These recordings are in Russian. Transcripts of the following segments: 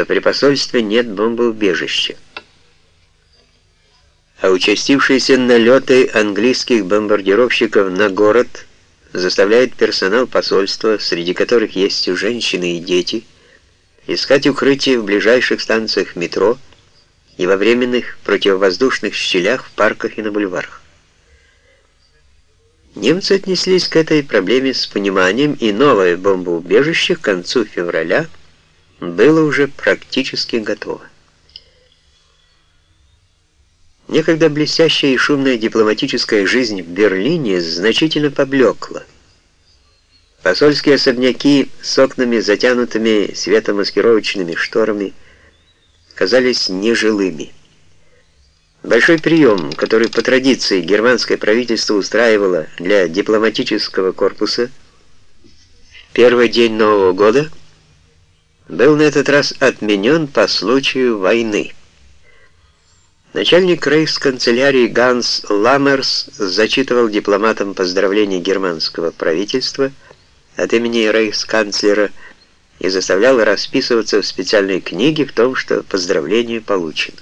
что при посольстве нет бомбоубежища. А участившиеся налеты английских бомбардировщиков на город заставляют персонал посольства, среди которых есть женщины и дети, искать укрытие в ближайших станциях метро и во временных противовоздушных щелях в парках и на бульварах. Немцы отнеслись к этой проблеме с пониманием, и новое бомбоубежище к концу февраля было уже практически готово. Некогда блестящая и шумная дипломатическая жизнь в Берлине значительно поблекла. Посольские особняки с окнами, затянутыми светомаскировочными шторами, казались нежилыми. Большой прием, который по традиции германское правительство устраивало для дипломатического корпуса первый день Нового года, был на этот раз отменен по случаю войны. Начальник рейхсканцелярии Ганс Ламмерс зачитывал дипломатам поздравления германского правительства от имени рейхсканцлера и заставлял расписываться в специальной книге в том, что поздравление получено.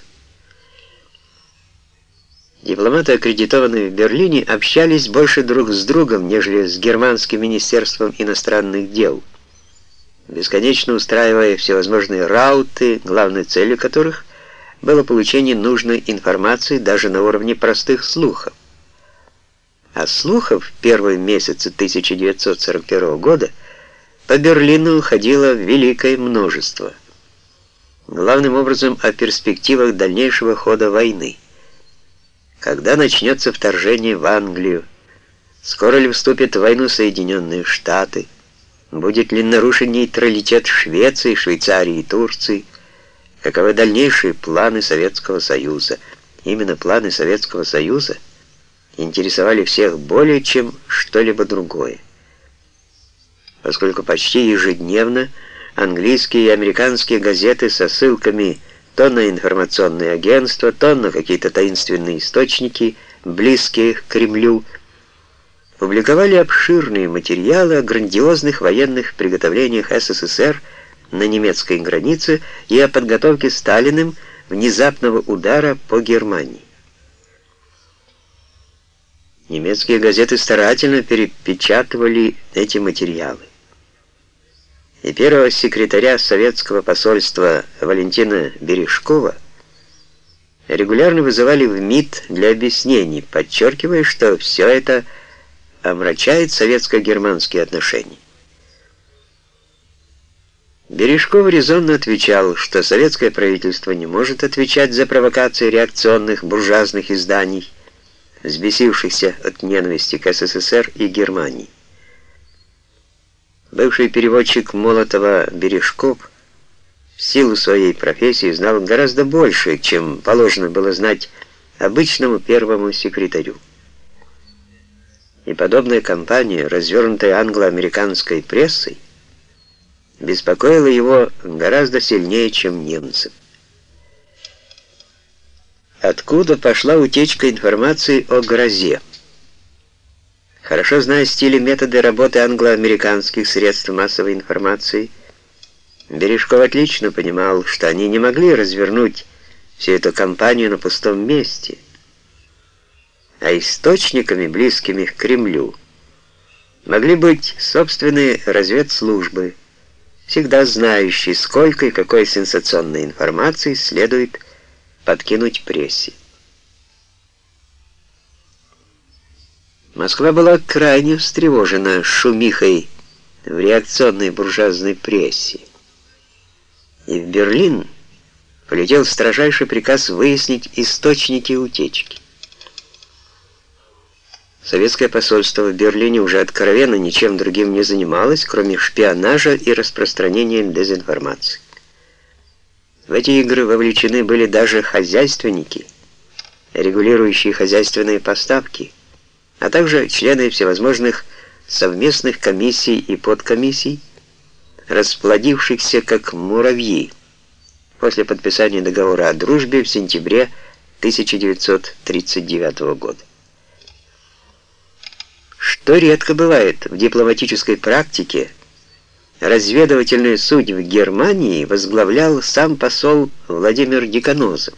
Дипломаты, аккредитованные в Берлине, общались больше друг с другом, нежели с Германским министерством иностранных дел, бесконечно устраивая всевозможные рауты, главной целью которых было получение нужной информации даже на уровне простых слухов. А слухов в первые месяцы 1941 года по Берлину ходило великое множество. Главным образом о перспективах дальнейшего хода войны. Когда начнется вторжение в Англию? Скоро ли вступят в войну Соединенные Штаты? Будет ли нарушен нейтралитет Швеции, Швейцарии и Турции? Каковы дальнейшие планы Советского Союза? Именно планы Советского Союза интересовали всех более, чем что-либо другое. Поскольку почти ежедневно английские и американские газеты со ссылками то на информационные агентства, то на какие-то таинственные источники, близкие к Кремлю, публиковали обширные материалы о грандиозных военных приготовлениях СССР на немецкой границе и о подготовке Сталиным внезапного удара по Германии. Немецкие газеты старательно перепечатывали эти материалы и первого секретаря советского посольства Валентина Бережкова регулярно вызывали в МИД для объяснений, подчеркивая, что все это омрачает советско-германские отношения. Бережков резонно отвечал, что советское правительство не может отвечать за провокации реакционных буржуазных изданий, взбесившихся от ненависти к СССР и Германии. Бывший переводчик Молотова Бережков в силу своей профессии знал гораздо больше, чем положено было знать обычному первому секретарю. И подобная кампания, развернутая англо-американской прессой, беспокоила его гораздо сильнее, чем немцев. Откуда пошла утечка информации о грозе? Хорошо зная стиль и методы работы англо-американских средств массовой информации, Бережков отлично понимал, что они не могли развернуть всю эту кампанию на пустом месте, а источниками, близкими к Кремлю, могли быть собственные разведслужбы, всегда знающие, сколько и какой сенсационной информации следует подкинуть прессе. Москва была крайне встревожена шумихой в реакционной буржуазной прессе. И в Берлин полетел строжайший приказ выяснить источники утечки. Советское посольство в Берлине уже откровенно ничем другим не занималось, кроме шпионажа и распространения дезинформации. В эти игры вовлечены были даже хозяйственники, регулирующие хозяйственные поставки – а также члены всевозможных совместных комиссий и подкомиссий, расплодившихся как муравьи после подписания договора о дружбе в сентябре 1939 года. Что редко бывает в дипломатической практике, разведывательную суть в Германии возглавлял сам посол Владимир Деканозов.